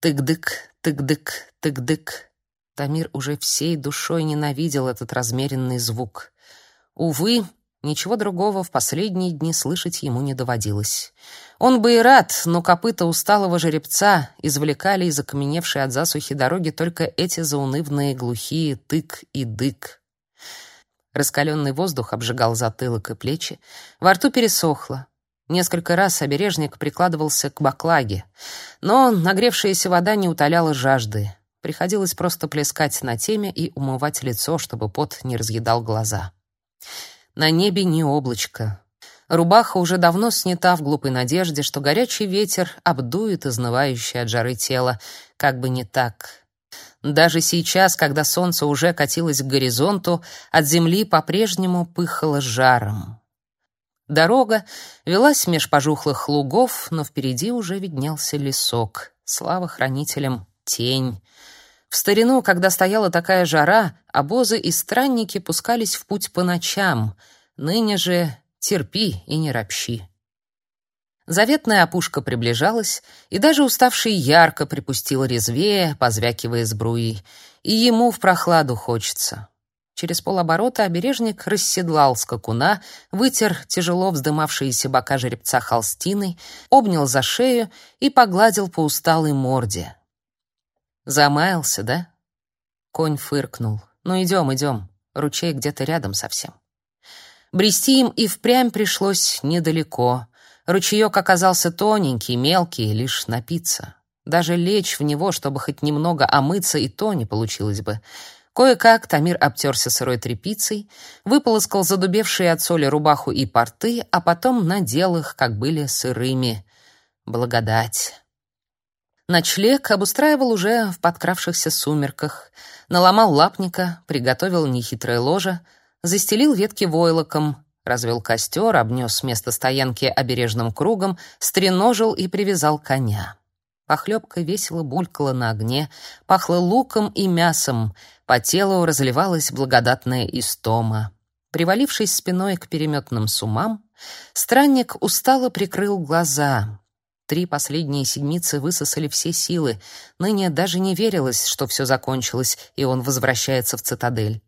Тык-дык, тык-дык, тык-дык. Тамир уже всей душой ненавидел этот размеренный звук. Увы, ничего другого в последние дни слышать ему не доводилось. Он бы и рад, но копыта усталого жеребца извлекали из окаменевшей от засухи дороги только эти заунывные глухие тык и дык. Раскаленный воздух обжигал затылок и плечи, во рту пересохло. Несколько раз обережник прикладывался к баклаге, но нагревшаяся вода не утоляла жажды. Приходилось просто плескать на теме и умывать лицо, чтобы пот не разъедал глаза. На небе ни облачко. Рубаха уже давно снята в глупой надежде, что горячий ветер обдует изнывающее от жары тело. Как бы не так. Даже сейчас, когда солнце уже катилось к горизонту, от земли по-прежнему пыхало жаром. Дорога велась меж пожухлых лугов, но впереди уже виднелся лесок. Слава хранителям, тень. В старину, когда стояла такая жара, обозы и странники пускались в путь по ночам. Ныне же терпи и не ропщи. Заветная опушка приближалась, и даже уставший ярко припустил резвее, позвякивая сбруей. И ему в прохладу хочется. Через полоборота обережник расседлал скакуна, вытер тяжело вздымавшиеся бока жеребца холстиной, обнял за шею и погладил по усталой морде. Замаялся, да? Конь фыркнул. Ну идем, идем. Ручей где-то рядом совсем. Брести им и впрямь пришлось недалеко. Ручеек оказался тоненький, мелкий, лишь напиться. Даже лечь в него, чтобы хоть немного омыться, и то не получилось бы. Кое-как Тамир обтерся сырой тряпицей, выполоскал задубевшие от соли рубаху и порты, а потом надел их, как были сырыми. Благодать. Ночлег обустраивал уже в подкравшихся сумерках. Наломал лапника, приготовил нехитрое ложе, застелил ветки войлоком, развел костер, обнес место стоянки обережным кругом, стреножил и привязал коня. Похлебка весело булькала на огне, пахло луком и мясом, по телу разливалась благодатная истома. Привалившись спиной к переметным сумам, странник устало прикрыл глаза. Три последние седмицы высосали все силы. Ныне даже не верилось, что все закончилось, и он возвращается в цитадель.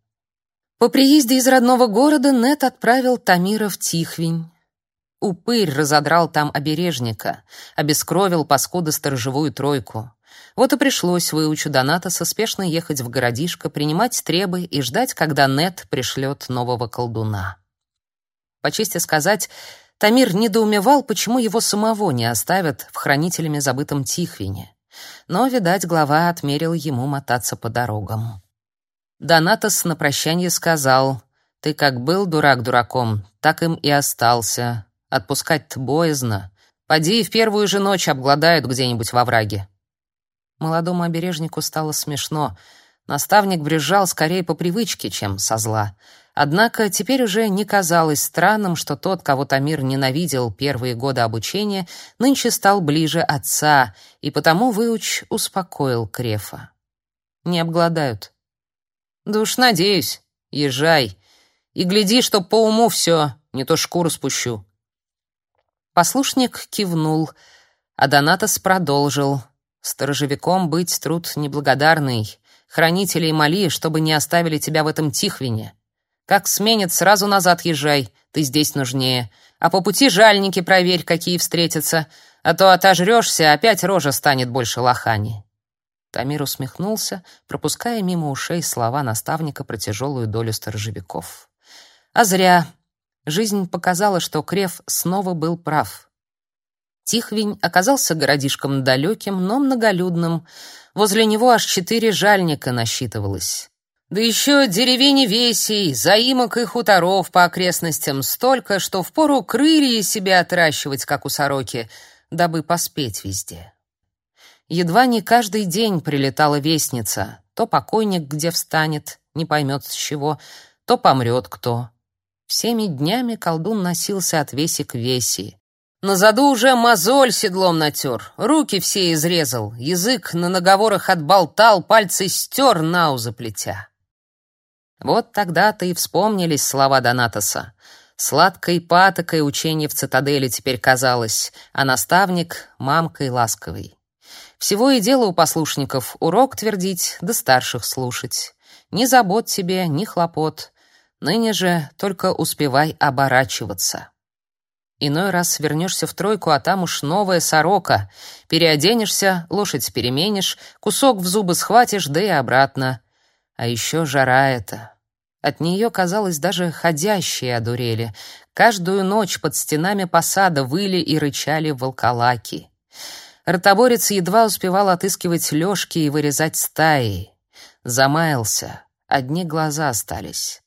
По приезде из родного города Нет отправил Тамира в Тихвень. Упырь разодрал там обережника, обескровил паскуда сторожевую тройку. Вот и пришлось выучу Донатоса спешно ехать в городишко, принимать требы и ждать, когда Нет пришлет нового колдуна. По чести сказать, Тамир недоумевал, почему его самого не оставят в хранителями забытом Тихвине. Но, видать, глава отмерил ему мотаться по дорогам. Донатос на прощание сказал, «Ты как был дурак дураком, так им и остался. Отпускать-то боязно. Поди в первую же ночь обгладают где-нибудь во враге». Молодому обережнику стало смешно. Наставник брюзжал скорее по привычке, чем со зла. Однако теперь уже не казалось странным, что тот, кого Тамир ненавидел первые годы обучения, нынче стал ближе отца, и потому выуч успокоил Крефа. «Не обгладают. Да уж надеюсь. Езжай. И гляди, чтоб по уму все, не то шкуру спущу. Послушник кивнул, а Донатос продолжил. Сторожевиком быть труд неблагодарный. Хранителей моли, чтобы не оставили тебя в этом тихвине. Как сменит, сразу назад езжай, ты здесь нужнее. А по пути жальники проверь, какие встретятся, а то отожрешься, опять рожа станет больше лохани. Тамир усмехнулся, пропуская мимо ушей слова наставника про тяжелую долю сторожевиков. А зря. Жизнь показала, что Крев снова был прав. Тихвень оказался городишком далеким, но многолюдным. Возле него аж четыре жальника насчитывалось. Да еще деревень весей, заимок и хуторов по окрестностям столько, что впору крылья себе отращивать, как у сороки, дабы поспеть везде. Едва не каждый день прилетала вестница. То покойник где встанет, не поймет с чего, то помрет кто. Всеми днями колдун носился от веси к веси. На заду уже мозоль седлом натер, руки все изрезал, язык на наговорах отболтал, пальцы стер наузы плетя. Вот тогда-то и вспомнились слова Донатоса. Сладкой патокой учение в цитадели теперь казалось, а наставник — мамкой ласковой. Всего и дело у послушников урок твердить, да старших слушать. Ни забот тебе, ни хлопот. Ныне же только успевай оборачиваться. Иной раз вернешься в тройку, а там уж новая сорока. Переоденешься, лошадь переменишь, кусок в зубы схватишь, да и обратно. А еще жара эта. От нее, казалось, даже ходящие одурели. Каждую ночь под стенами посада выли и рычали волколаки. Ротоборец едва успевал отыскивать лёжки и вырезать стаи. Замаялся, одни глаза остались.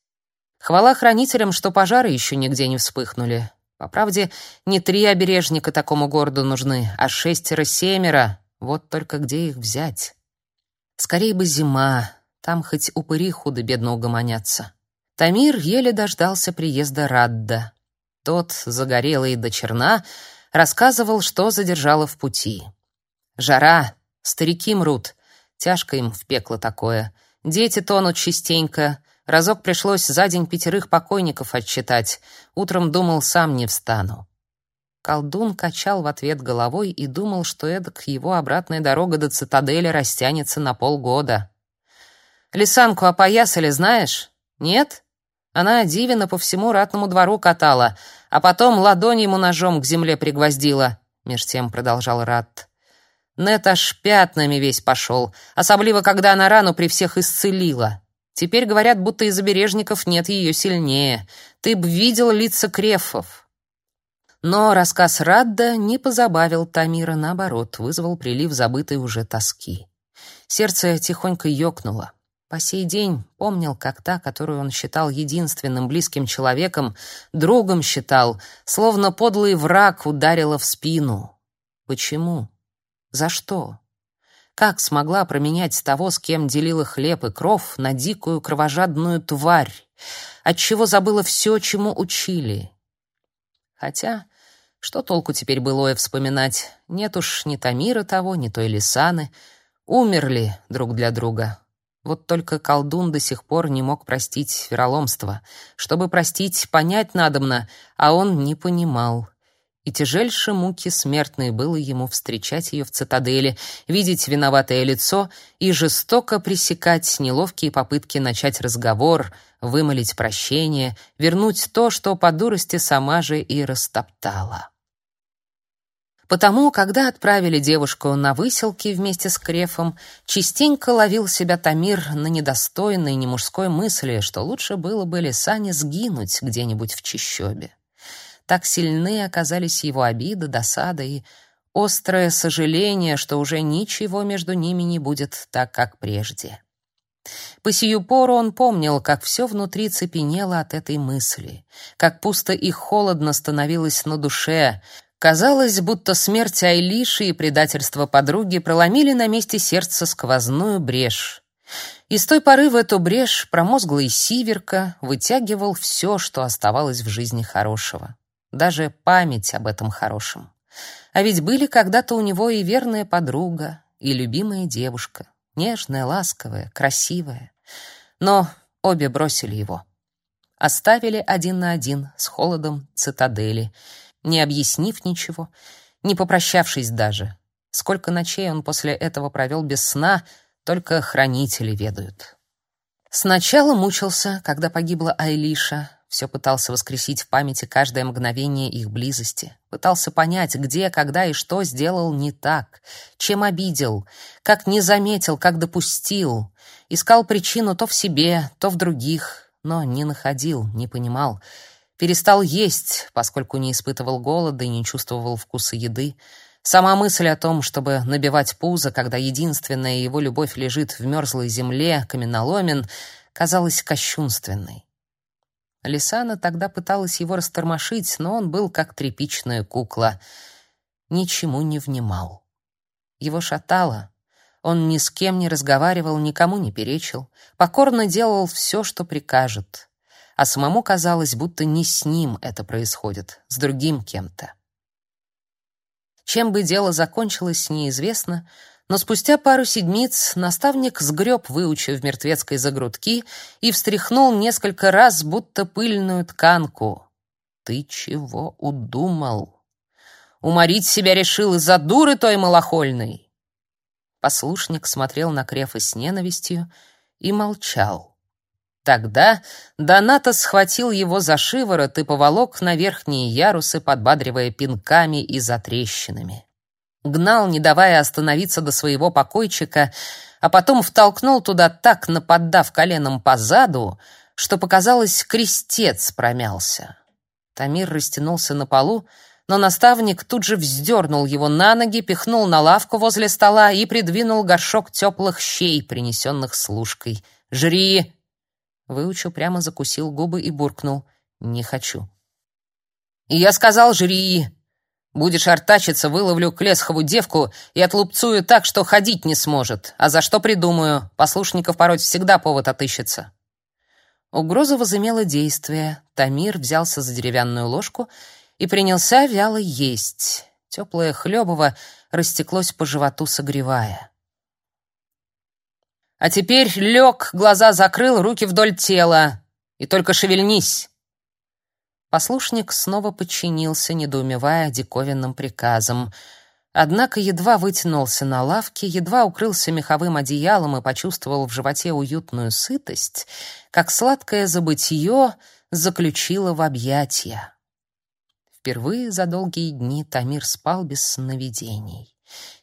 Хвала хранителям, что пожары еще нигде не вспыхнули. По правде, не три обережника такому городу нужны, а шестеро-семеро. Вот только где их взять? Скорее бы зима, там хоть упыри худо-бедно угомонятся. Тамир еле дождался приезда Радда. Тот, загорелый до черна, рассказывал, что задержало в пути. Жара, старики мрут, тяжко им в пекло такое. Дети тонут частенько, Разок пришлось за день пятерых покойников отчитать. Утром думал, сам не встану. Колдун качал в ответ головой и думал, что эдак его обратная дорога до цитадели растянется на полгода. «Лисанку опоясали, знаешь? Нет?» Она Дивина по всему ратному двору катала, а потом ладонь ему ножом к земле пригвоздила, — меж тем продолжал Рат. Нет аж пятнами весь пошел, особливо, когда она рану при всех исцелила. Теперь говорят, будто из обережников нет ее сильнее. Ты б видел лица крефов. Но рассказ Радда не позабавил Тамира, наоборот, вызвал прилив забытой уже тоски. Сердце тихонько ёкнуло. По сей день помнил, как та, которую он считал единственным близким человеком, другом считал, словно подлый враг ударила в спину. Почему? За что? Как смогла променять того, с кем делила хлеб и кров, на дикую кровожадную тварь, отчего забыла все, чему учили? Хотя, что толку теперь былое вспоминать? Нет уж ни Тамира того, ни той Лисаны. Умерли друг для друга. Вот только колдун до сих пор не мог простить вероломство. Чтобы простить, понять надобно, а он не понимал и тяжельше муки смертной было ему встречать ее в цитадели, видеть виноватое лицо и жестоко пресекать неловкие попытки начать разговор, вымолить прощение, вернуть то, что по дурости сама же и растоптала. Потому, когда отправили девушку на выселки вместе с Крефом, частенько ловил себя Тамир на недостойной немужской мысли, что лучше было бы Лисане сгинуть где-нибудь в чащобе. Так сильны оказались его обида, досада и острое сожаление, что уже ничего между ними не будет так, как прежде. По сию пору он помнил, как все внутри цепенело от этой мысли, как пусто и холодно становилось на душе. Казалось, будто смерть Айлиши и предательство подруги проломили на месте сердца сквозную брешь. И с той поры в эту брешь промозглый сиверка вытягивал все, что оставалось в жизни хорошего даже память об этом хорошем. А ведь были когда-то у него и верная подруга, и любимая девушка, нежная, ласковая, красивая. Но обе бросили его. Оставили один на один с холодом цитадели, не объяснив ничего, не попрощавшись даже. Сколько ночей он после этого провел без сна, только хранители ведают. Сначала мучился, когда погибла Айлиша, все пытался воскресить в памяти каждое мгновение их близости. Пытался понять, где, когда и что сделал не так, чем обидел, как не заметил, как допустил. Искал причину то в себе, то в других, но не находил, не понимал. Перестал есть, поскольку не испытывал голода и не чувствовал вкуса еды. Сама мысль о том, чтобы набивать пузо, когда единственная его любовь лежит в мерзлой земле, каменоломен, казалась кощунственной. Лисана тогда пыталась его растормошить, но он был как тряпичная кукла. Ничему не внимал. Его шатало. Он ни с кем не разговаривал, никому не перечил. Покорно делал все, что прикажет. А самому казалось, будто не с ним это происходит, с другим кем-то. Чем бы дело закончилось, неизвестно, но спустя пару седмиц наставник сгреб выучив мертвецкой за грудки и встряхнул несколько раз, будто пыльную тканку. «Ты чего удумал? Уморить себя решил из-за дуры той малохольной?» Послушник смотрел на Крефа с ненавистью и молчал. Тогда Доната схватил его за шиворот и поволок на верхние ярусы, подбадривая пинками и затрещинами. Гнал, не давая остановиться до своего покойчика, а потом втолкнул туда так, наподдав коленом по заду, что, показалось, крестец промялся. Тамир растянулся на полу, но наставник тут же вздернул его на ноги, пихнул на лавку возле стола и придвинул горшок теплых щей, принесенных служкой. «Жри!» Выучу прямо закусил губы и буркнул. «Не хочу». «И я сказал, жри!» Будешь артачиться, выловлю Клесхову девку и отлупцую так, что ходить не сможет. А за что придумаю? Послушников пороть всегда повод отыщется. Угроза возымела действие. Тамир взялся за деревянную ложку и принялся вяло есть. Теплое хлебово растеклось по животу, согревая. «А теперь лег, глаза закрыл, руки вдоль тела. И только шевельнись!» Послушник снова подчинился, недоумевая диковинным приказам. Однако едва вытянулся на лавке, едва укрылся меховым одеялом и почувствовал в животе уютную сытость, как сладкое забытье заключило в объятия. Впервые за долгие дни Тамир спал без сновидений.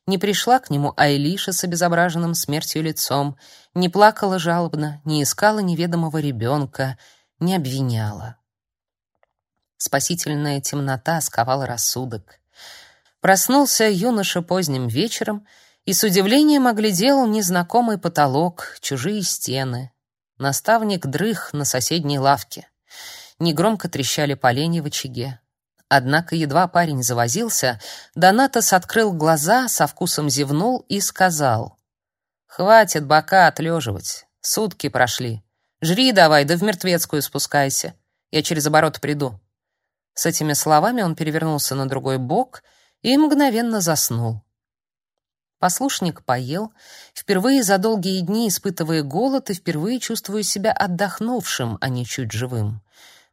Не пришла к нему Айлиша с обезображенным смертью лицом, не плакала жалобно, не искала неведомого ребенка, не обвиняла. Спасительная темнота сковала рассудок. Проснулся юноша поздним вечером и с удивлением оглядел незнакомый потолок, чужие стены. Наставник дрых на соседней лавке. Негромко трещали поленья в очаге. Однако едва парень завозился, Донатос открыл глаза, со вкусом зевнул и сказал: "Хватит бока отлеживать. Сутки прошли. Жри давай, да в мертвецкую спускайся. Я через оборот приду". С этими словами он перевернулся на другой бок и мгновенно заснул. Послушник поел, впервые за долгие дни испытывая голод и впервые чувствуя себя отдохнувшим, а не чуть живым.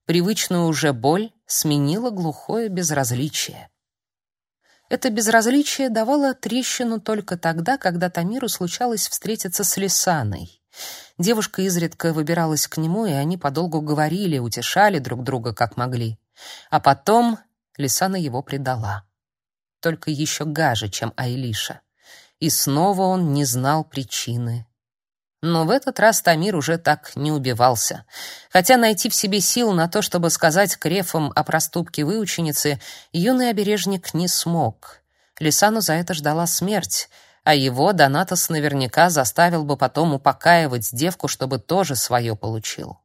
Привычную уже боль сменила глухое безразличие. Это безразличие давало трещину только тогда, когда Тамиру случалось встретиться с Лисаной. Девушка изредка выбиралась к нему, и они подолгу говорили, утешали друг друга как могли. А потом Лисана его предала. Только еще гаже, чем Айлиша. И снова он не знал причины. Но в этот раз Тамир уже так не убивался. Хотя найти в себе сил на то, чтобы сказать крефам о проступке выученицы, юный обережник не смог. Лисану за это ждала смерть, а его Донатос наверняка заставил бы потом упокаивать девку, чтобы тоже свое получил.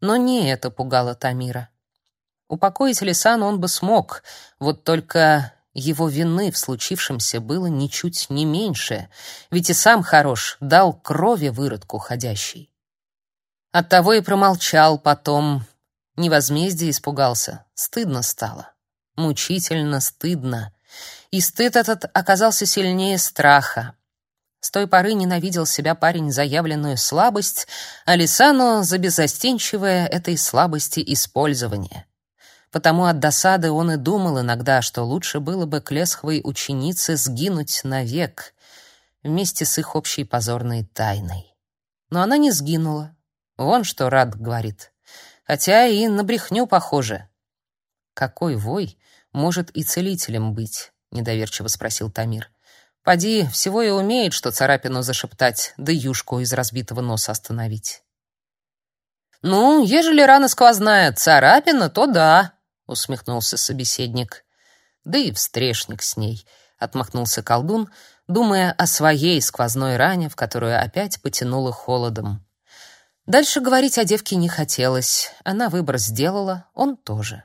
Но не это пугало Тамира. Упокоить Лисану он бы смог, вот только его вины в случившемся было ничуть не меньше, ведь и сам хорош дал крови выродку ходящий. Оттого и промолчал потом, не возмездия испугался, стыдно стало, мучительно стыдно. И стыд этот оказался сильнее страха. С той поры ненавидел себя парень за явленную слабость, а Лисану за беззастенчивое этой слабости использование. Потому от досады он и думал иногда, что лучше было бы к лесховой ученице сгинуть навек вместе с их общей позорной тайной. Но она не сгинула. Вон что рад говорит. Хотя и на брехню похоже. Какой вой может и целителем быть? недоверчиво спросил Тамир. Поди, всего и умеет, что царапину зашептать, да юшку из разбитого носа остановить. Ну, ежели рана сквозная царапина, то да, усмехнулся собеседник. Да и встрешник с ней, отмахнулся колдун, думая о своей сквозной ране, в которую опять потянуло холодом. Дальше говорить о девке не хотелось. Она выбор сделала, он тоже.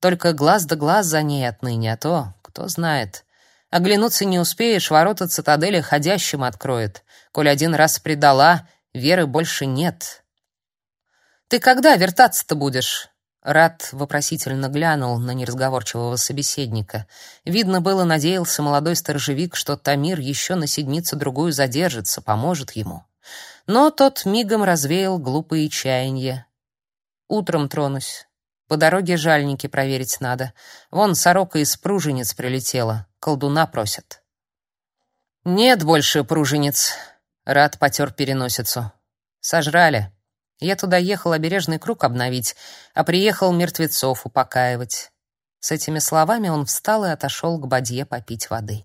Только глаз да глаз за ней отныне, а то, кто знает. Оглянуться не успеешь, ворота цитадели ходящим откроет. Коль один раз предала, веры больше нет. Ты когда вертаться-то будешь? Рад вопросительно глянул на неразговорчивого собеседника. Видно было, надеялся молодой сторожевик, что Тамир еще на седмицу другую задержится, поможет ему. Но тот мигом развеял глупые чаяния. Утром тронусь. По дороге жальники проверить надо. Вон сорока из пружениц прилетела, колдуна просят. Нет больше пружениц. Рад потер переносицу. Сожрали. Я туда ехал обережный круг обновить, а приехал мертвецов упокаивать. С этими словами он встал и отошел к бадье попить воды.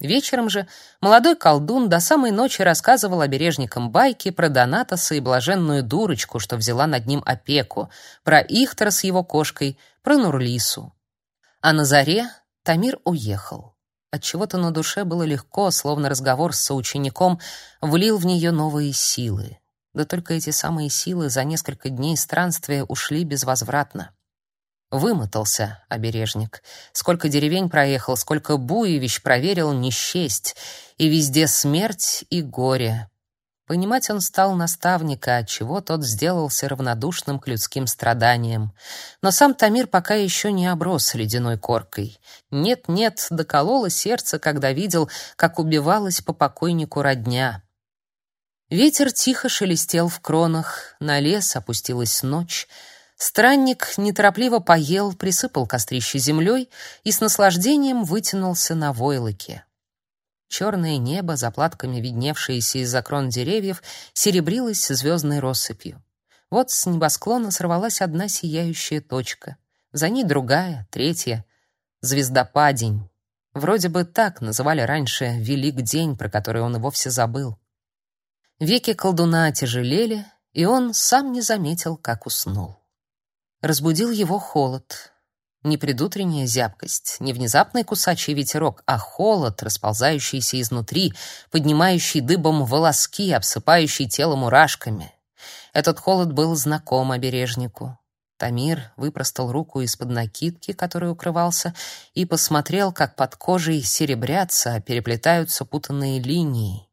Вечером же молодой колдун до самой ночи рассказывал обережникам байки про Донатоса и блаженную дурочку, что взяла над ним опеку, про Ихтора с его кошкой, про Нурлису. А на заре Тамир уехал. От чего-то на душе было легко, словно разговор с соучеником влил в нее новые силы. Да только эти самые силы за несколько дней странствия ушли безвозвратно. Вымотался обережник. Сколько деревень проехал, сколько буевищ проверил, не счесть. И везде смерть и горе. Понимать он стал наставника, отчего тот сделался равнодушным к людским страданиям. Но сам Тамир пока еще не оброс ледяной коркой. Нет-нет, докололо сердце, когда видел, как убивалась по покойнику родня. Ветер тихо шелестел в кронах, на лес опустилась ночь — Странник неторопливо поел, присыпал кострище землей и с наслаждением вытянулся на войлоке. Черное небо, заплатками видневшееся из-за крон деревьев, серебрилось звездной россыпью. Вот с небосклона сорвалась одна сияющая точка. За ней другая, третья. Звездопадень. Вроде бы так называли раньше Велик день, про который он и вовсе забыл. Веки колдуна тяжелели, и он сам не заметил, как уснул. Разбудил его холод. Не предутренняя зябкость, не внезапный кусачий ветерок, а холод, расползающийся изнутри, поднимающий дыбом волоски, обсыпающий тело мурашками. Этот холод был знаком обережнику. Тамир выпростал руку из-под накидки, которой укрывался, и посмотрел, как под кожей серебрятся, переплетаются путанные линии.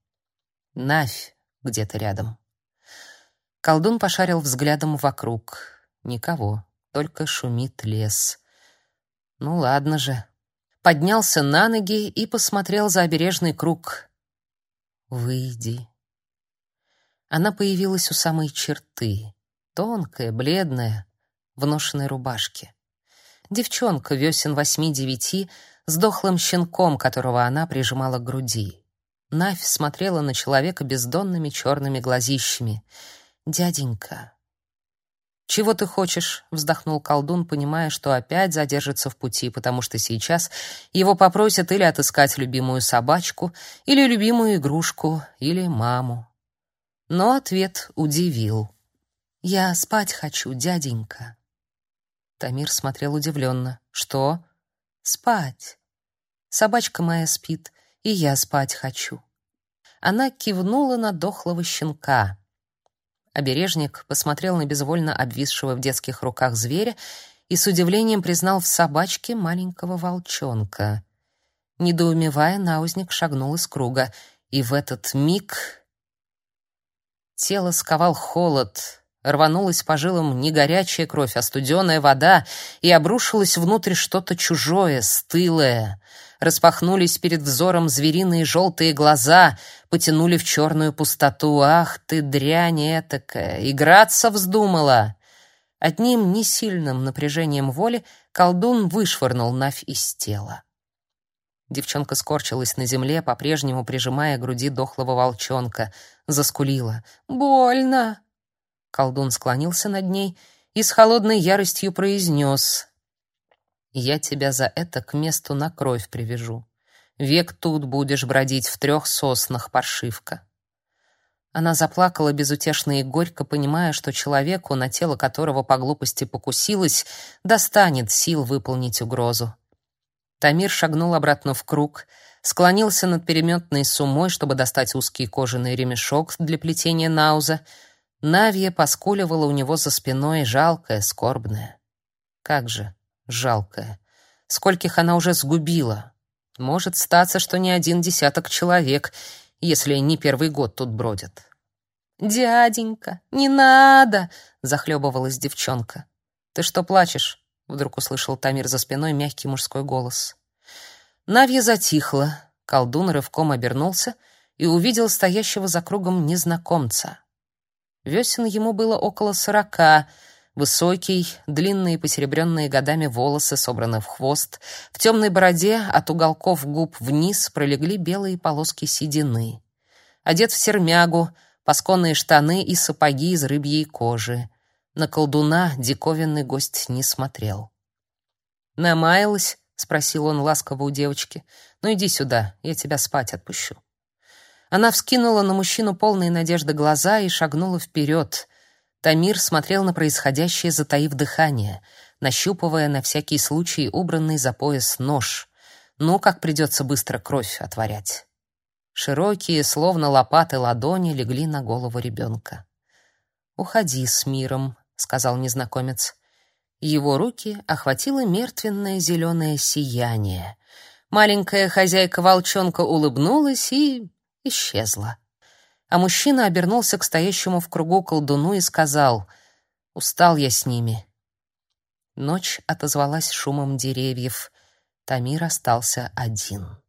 Навь где-то рядом. Колдун пошарил взглядом вокруг. Никого, только шумит лес. Ну ладно же. Поднялся на ноги и посмотрел за обережный круг. Выйди. Она появилась у самой черты, тонкая, бледная, в ношенной рубашке. Девчонка весен восьми-девяти, с дохлым щенком, которого она прижимала к груди. Навь смотрела на человека бездонными черными глазищами. «Дяденька, «Чего ты хочешь?» — вздохнул колдун, понимая, что опять задержится в пути, потому что сейчас его попросят или отыскать любимую собачку, или любимую игрушку, или маму. Но ответ удивил. «Я спать хочу, дяденька». Тамир смотрел удивленно. «Что?» «Спать. Собачка моя спит, и я спать хочу». Она кивнула на дохлого щенка. Обережник посмотрел на безвольно обвисшего в детских руках зверя и с удивлением признал в собачке маленького волчонка. Недоумевая, наузник шагнул из круга, и в этот миг тело сковал холод, рванулась по жилам не горячая кровь, а студеная вода, и обрушилось внутрь что-то чужое, стылое — распахнулись перед взором звериные желтые глаза, потянули в черную пустоту. «Ах ты, дрянь этакая! Играться вздумала!» Одним несильным напряжением воли колдун вышвырнул Навь из тела. Девчонка скорчилась на земле, по-прежнему прижимая к груди дохлого волчонка. Заскулила. «Больно!» Колдун склонился над ней и с холодной яростью произнес я тебя за это к месту на кровь привяжу. Век тут будешь бродить в трех соснах, паршивка. Она заплакала безутешно и горько, понимая, что человеку, на тело которого по глупости покусилась, достанет сил выполнить угрозу. Тамир шагнул обратно в круг, склонился над переметной сумой, чтобы достать узкий кожаный ремешок для плетения науза. Навья поскуливала у него за спиной, жалкая, скорбная. Как же, Жалкая. Скольких она уже сгубила. Может статься, что не один десяток человек, если не первый год тут бродят. «Дяденька, не надо!» — захлебывалась девчонка. «Ты что плачешь?» — вдруг услышал Тамир за спиной мягкий мужской голос. Навья затихла. Колдун рывком обернулся и увидел стоящего за кругом незнакомца. Весен ему было около сорока, Высокий, длинные посеребренные годами волосы собраны в хвост, в темной бороде от уголков губ вниз пролегли белые полоски седины. Одет в сермягу, пасконные штаны и сапоги из рыбьей кожи. На колдуна диковинный гость не смотрел. «Намаялась?» — спросил он ласково у девочки. «Ну иди сюда, я тебя спать отпущу». Она вскинула на мужчину полные надежды глаза и шагнула вперед. Тамир смотрел на происходящее, затаив дыхание, нащупывая на всякий случай убранный за пояс нож. Ну, как придется быстро кровь отворять. Широкие, словно лопаты ладони, легли на голову ребенка. «Уходи с миром», — сказал незнакомец. Его руки охватило мертвенное зеленое сияние. Маленькая хозяйка-волчонка улыбнулась и исчезла. А мужчина обернулся к стоящему в кругу колдуну и сказал: "Устал я с ними". Ночь отозвалась шумом деревьев. Тамир остался один.